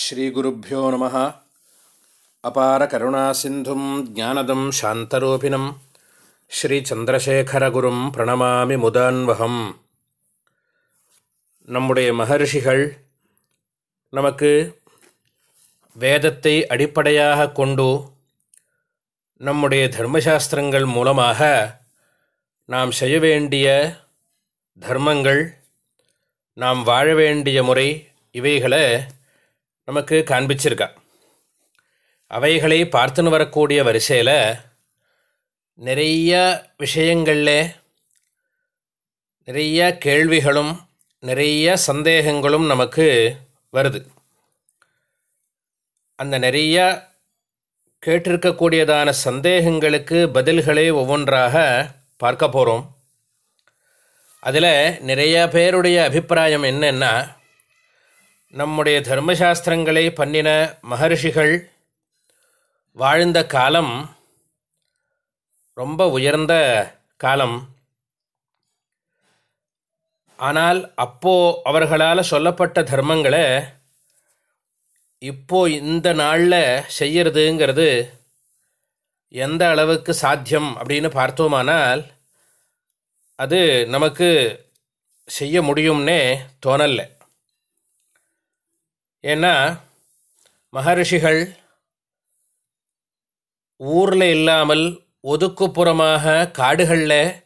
ஸ்ரீகுருப்போ நம. அபார கருணாசிந்தும் ஜானதம் சாந்தரூபிணம். ஸ்ரீச்சந்திரசேகரகுரும் பிரணமாமி முதான்வகம். நம்முடைய மகர்ஷிகள் நமக்கு வேதத்தை அடிப்படையாக கொண்டு நம்முடைய தர்மசாஸ்திரங்கள் மூலமாக நாம் செய்ய வேண்டிய தர்மங்கள் நாம் வாழ வேண்டிய முறை இவைகளை நமக்கு காண்பிச்சிருக்கா. அவைகளை பார்த்துன்னு வரக்கூடிய வரிசையில் நிறைய விஷயங்களில் நிறைய கேள்விகளும் நிறைய சந்தேகங்களும் நமக்கு வருது. அந்த நிறைய கேட்டிருக்கக்கூடியதான சந்தேகங்களுக்கு பதில்களை ஒவ்வொன்றாக பார்க்க போகிறோம் அதில் நிறைய பேருடைய அபிப்பிராயம் என்னென்னா நம்முடைய தர்மசாஸ்திரங்களை பண்ணின மகர்ஷிகள் வாழ்ந்த காலம் ரொம்ப உயர்ந்த காலம். ஆனால் அப்போது அவர்களால் சொல்லப்பட்ட தர்மங்களை இப்போ இந்த நாளில் செய்யறதுங்கிறது எந்த அளவுக்கு சாத்தியம் அப்படின்னு பார்த்தோமானால் அது நமக்கு செய்ய முடியும்னே தோணலை ஏன்னா மகரிஷிகள் ஊரில் இல்லாமல் ஒதுக்குப்புறமாக காடுகளில்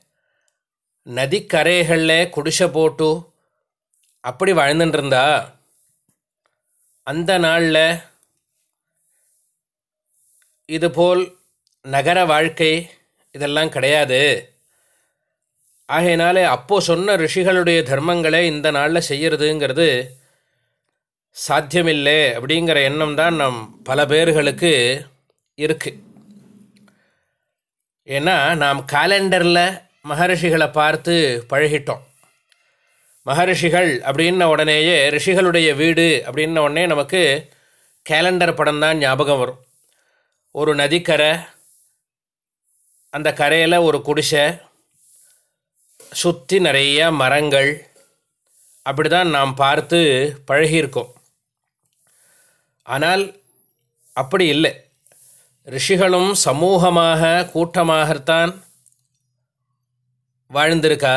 நதிக்கரைகளில் குடிசை போட்டு அப்படி வாழ்ந்துட்டுருந்தா அந்த நாளில் இதுபோல் நகர வாழ்க்கை இதெல்லாம் கிடையாது. ஆகையினாலே அப்போது சொன்ன ரிஷிகளுடைய தர்மங்களை இந்த நாளில் செய்யறதுங்கிறது சாத்தியமில்லை அப்படிங்கிற எண்ணம் தான் நம் பல பேர்களுக்கு இருக்குது ஏன்னா நாம் காலண்டரில் மகரிஷிகளை பார்த்து பழகிட்டோம். மகரிஷிகள் அப்படின்ன உடனேயே ரிஷிகளுடைய வீடு அப்படின்ன உடனே நமக்கு கேலண்டர் படம் தான் ஞாபகம் வரும். ஒரு நதிக்கரை அந்த கரையில் ஒரு குடிசை சுற்றி நிறைய மரங்கள் அப்படி தான் நாம் பார்த்து பழகியிருக்கோம். ஆனால் அப்படி இல்லை. ரிஷிகளும் சமூகமாக கூட்டமாகத்தான் வாழ்ந்திருக்கா?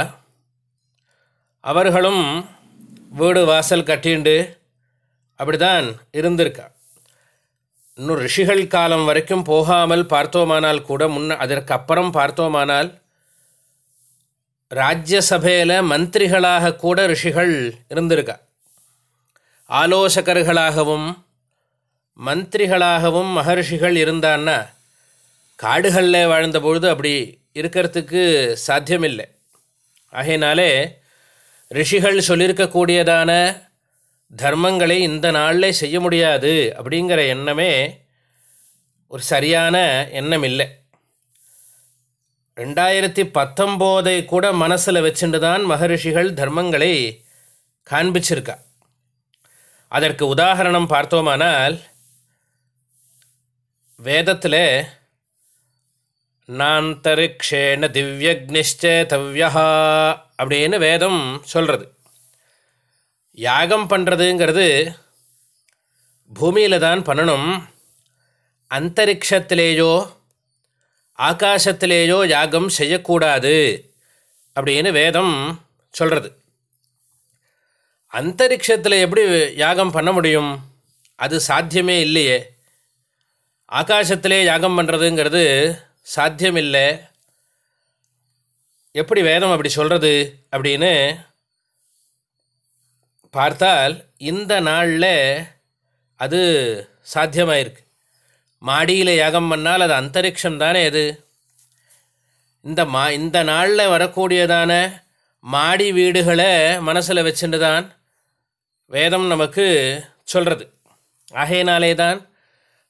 அவர்களும் வீடு வாசல் கட்டிண்டு அப்படி தான் இருந்திருக்கா? இன்னும் ரிஷிகள் காலம் வரைக்கும் போகாமல் பார்த்தோமானால் கூட முன்ன அதற்கு அப்புறம் பார்த்தோமானால் ராஜ்யசபையில் மந்திரிகளாக கூட ரிஷிகள் இருந்திருக்கா? ஆலோசகர்களாகவும் மந்திரிகளாகவும் மகர்ஷிகள் இருந்தான்னா காடுகளில் வாழ்ந்தபொழுது அப்படி இருக்கிறதுக்கு சாத்தியமில்லை. ஆகையினாலே ரிஷிகள் சொல்லியிருக்கக்கூடியதான தர்மங்களை இந்த நாளில் செய்ய முடியாது அப்படிங்கிற எண்ணமே ஒரு சரியான எண்ணம் இல்லை ரெண்டாயிரத்தி பத்தொம்போதை கூட மனசில் வச்சுட்டு தான் மகரிஷிகள் தர்மங்களை காண்பிச்சிருக்கா. அதற்கு உதாரணம் பார்த்தோமானால் வேதத்தில் நாந்தரிக்ஷேன திவ்யக்னிஷ்சேதவ்யா அப்படின்னு வேதம் சொல்கிறது யாகம் பண்ணுறதுங்கிறது பூமியில் தான் பண்ணணும். அந்தரிக்ஷத்திலேயோ ஆகாசத்திலேயோ யாகம் செய்யக்கூடாது அப்படின்னு வேதம் சொல்கிறது அந்தரிக்ஷத்தில் எப்படி யாகம் பண்ண முடியும்? அது சாத்தியமே இல்லையே. ஆகாசத்திலே யாகம் பண்ணுறதுங்கிறது சாத்தியமில்லை. எப்படி வேதம் அப்படி சொல்கிறது அப்படின்னு பார்த்தால் இந்த நாளில் அது சாத்தியமாயிருக்கு. மாடியில் யாகம் பண்ணால் அது அந்தரிக்ஷம் தானே அது? இந்த மா இந்த நாளில் வரக்கூடியதான மாடி வீடுகளை மனசில் வச்சுட்டு தான் வேதம் நமக்கு சொல்கிறது ஆகையினாலே தான்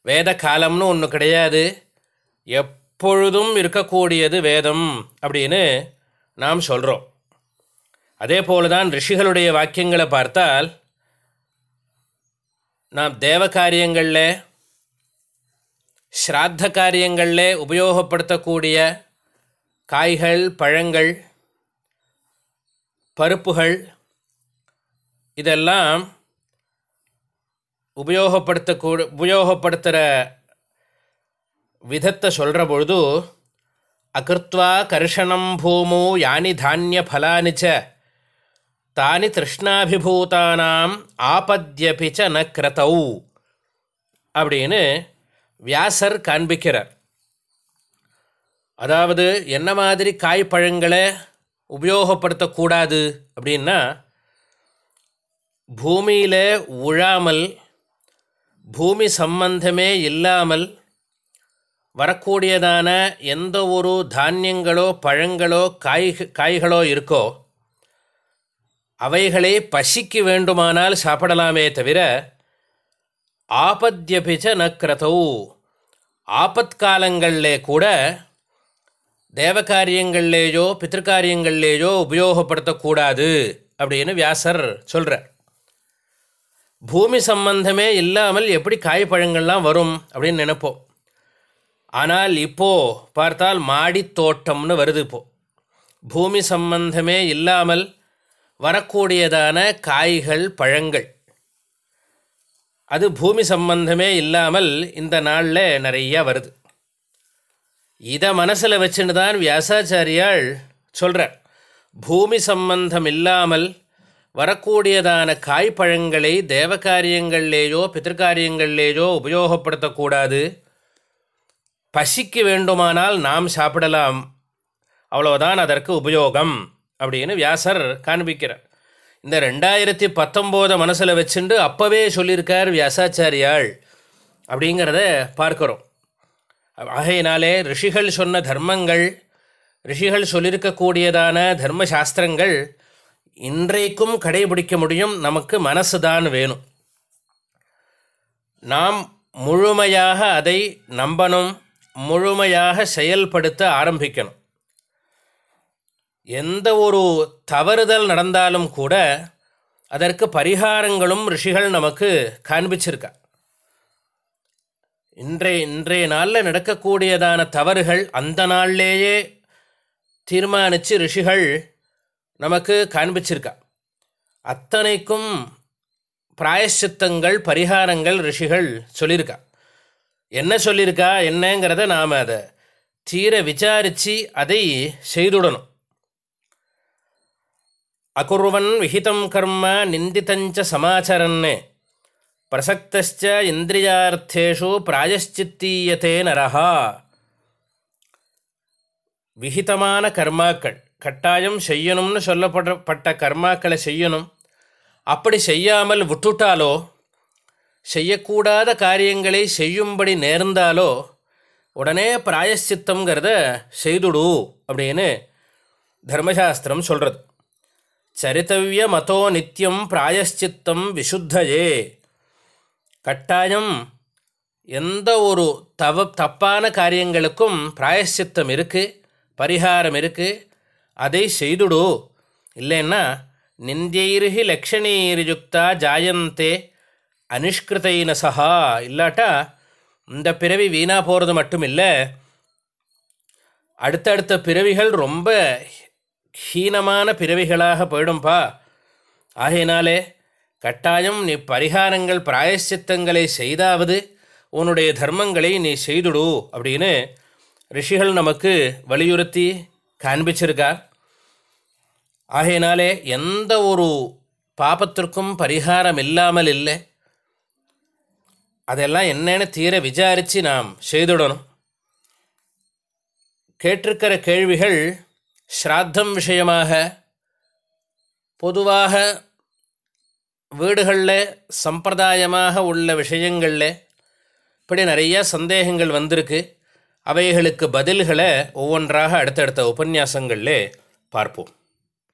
வேத காலம்னு ஒன்று கிடையாது. எப்பொழுதும் இருக்கக்கூடியது வேதம் அப்படின்னு நாம் சொல்கிறோம் அதே போல தான் ரிஷிகளுடைய வாக்கியங்களை பார்த்தால் நாம் தேவ காரியங்களில் ஸ்ராத்த காரியங்களில் உபயோகப்படுத்தக்கூடிய காய்கள் பழங்கள் பருப்புகள் இதெல்லாம் உபயோகப்படுத்தக்கூ உபயோகப்படுத்துகிற விதத்தை சொல்கிற பொழுது அகிருத்வா கர்ஷணம் பூமோ யானி தானிய ஃபலானி ச தானி திருஷ்ணாபிபூதானாம் ஆபத்தியபிச்ச ந கிரதௌ அப்படின்னு வியாசர் காண்பிக்கிறார் அதாவது என்ன மாதிரி காய் பழங்களை உபயோகப்படுத்தக்கூடாது அப்படின்னா பூமியில் உழாமல் பூமி சம்பந்தமே இல்லாமல் வரக்கூடியதான எந்த ஒரு தானியங்களோ பழங்களோ காய் காய்களோ இருக்கோ அவைகளை பசிக்கு வேண்டுமானால் சாப்பிடலாமே தவிர ஆபத்யபிச்ச நக்ரதவு ஆபத்காலங்களிலே கூட தேவகாரியங்கள்லேயோ பித்திருக்காரியங்கள்லேயோ உபயோகப்படுத்தக்கூடாது அப்படின்னு வியாசர் சொல்கிறார் பூமி சம்பந்தமே இல்லாமல் எப்படி காய் பழங்கள்லாம் வரும் அப்படின்னு நினைப்போம். ஆனால் இப்போது பார்த்தால் மாடித் தோட்டம்னு வருது இப்போது பூமி சம்பந்தமே இல்லாமல் வரக்கூடியதான காய்கள் பழங்கள். அது பூமி சம்பந்தமே இல்லாமல் இந்த நாளில் நிறையா வருது. இதை மனசில் வச்சுன்னு தான் வியாசாச்சாரியால் சொல்கிறார் பூமி சம்பந்தம் இல்லாமல் வரக்கூடியதான காய்ப்பழங்களை தேவகாரியங்கள்லேயோ பித்திருக்காரியங்கள்லேயோ உபயோகப்படுத்தக்கூடாது. பசிக்கு வேண்டுமானால் நாம் சாப்பிடலாம். அவ்வளோதான் அதற்கு உபயோகம் அப்படின்னு வியாசர் காண்பிக்கிறார். இந்த ரெண்டாயிரத்தி பத்தொம்போதை மனசில் வச்சுண்டு அப்போவே சொல்லியிருக்கார் வியாசாச்சாரியாள் அப்படிங்கிறத பார்க்குறோம். ஆகையினாலே ரிஷிகள் சொன்ன தர்மங்கள் ரிஷிகள் சொல்லியிருக்கக்கூடியதான தர்மசாஸ்திரங்கள் இன்றைக்கும் கடைபிடிக்க முடியும். நமக்கு மனசு தான் வேணும். நாம் முழுமையாக அதை நம்பணும். முழுமையாக செயல்படுத்த ஆரம்பிக்கணும். எந்த ஒரு தவறுதல் நடந்தாலும் கூட அதற்கு பரிகாரங்களும் ரிஷிகள் நமக்கு காண்பிச்சிருக்கா. இன்றைய இன்றைய நாளில் நடக்கக்கூடியதான தவறுகள் அந்த நாள்லேயே தீர்மானித்து ரிஷிகள் நமக்கு காண்பிச்சிருக்கா. அத்தனைக்கும் பிராயஷ்சித்தங்கள் பரிகாரங்கள் ரிஷிகள் சொல்லியிருக்கா என்ன சொல்லியிருக்கா என்னங்கிறத நாம் அதை தீர விசாரித்து அதை செய்துடணும். அகுர்வன் விஹிதம் கர்ம நிந்தித்தஞ்ச சமாச்சரன்னு. பிரசக்தச்ச இந்திரியார்த்தேஷு பிராயஷ்சித்தீயத்தே நரஹா. விஹிதமான கர்மாக்கள். கட்டாயம் செய்யணும்னு சொல்லப்படப்பட்ட கர்மாக்களை செய்யணும். அப்படி செய்யாமல் விட்டுட்டாலோ செய்யக்கூடாத காரியங்களை செய்யும்படி நேர்ந்தாலோ உடனே பிராயஷ்சித்தங்கிறத செய்துடு அப்படின்னு தர்மசாஸ்திரம் சொல்கிறது சரித்தவிய மதோ நித்தியம் பிராயஷ்சித்தம் விசுத்தயே. கட்டாயம் எந்த ஒரு தவ தப்பான காரியங்களுக்கும் பிராயஷ்சித்தம் இருக்குது பரிகாரம் இருக்குது அதை செய்துடு. இல்லைன்னா நிந்தியைருகி லக்ஷணீர்யுக்தா ஜாயந்தே அனிஷ்கிருதைன சஹா இல்லாட்டா இந்த பிறவி வீணாக போகிறது மட்டும் இல்லை அடுத்தடுத்த பிறவிகள் ரொம்ப ஹீனமான பிறவிகளாக போயிடும்பா. ஆகையினாலே கட்டாயம் நீ பரிகாரங்கள் பிராயசித்தங்களை செய்தாவது உன்னுடைய தர்மங்களை நீ செய்துடு அப்படின்னு ரிஷிகள் நமக்கு வலியுறுத்தி காண்பிச்சிருக்கா ஆகையினாலே எந்த ஒரு பாபத்திற்கும் பரிகாரம் இல்லாமல் இல்லை. அதெல்லாம் என்னென்னு தீர விசாரித்து நாம் செய்துடணும். கேட்டிருக்கிற கேள்விகள் ஸ்ராத்தம் விஷயமாக பொதுவாக வீடுகளில் சம்பிரதாயமாக உள்ள விஷயங்களில் இப்படி நிறைய சந்தேகங்கள் வந்திருக்கு. அவைகளுக்கு பதில்களை ஒவ்வொன்றாக அடுத்தடுத்த உபன்யாசங்களில் பார்ப்போம்.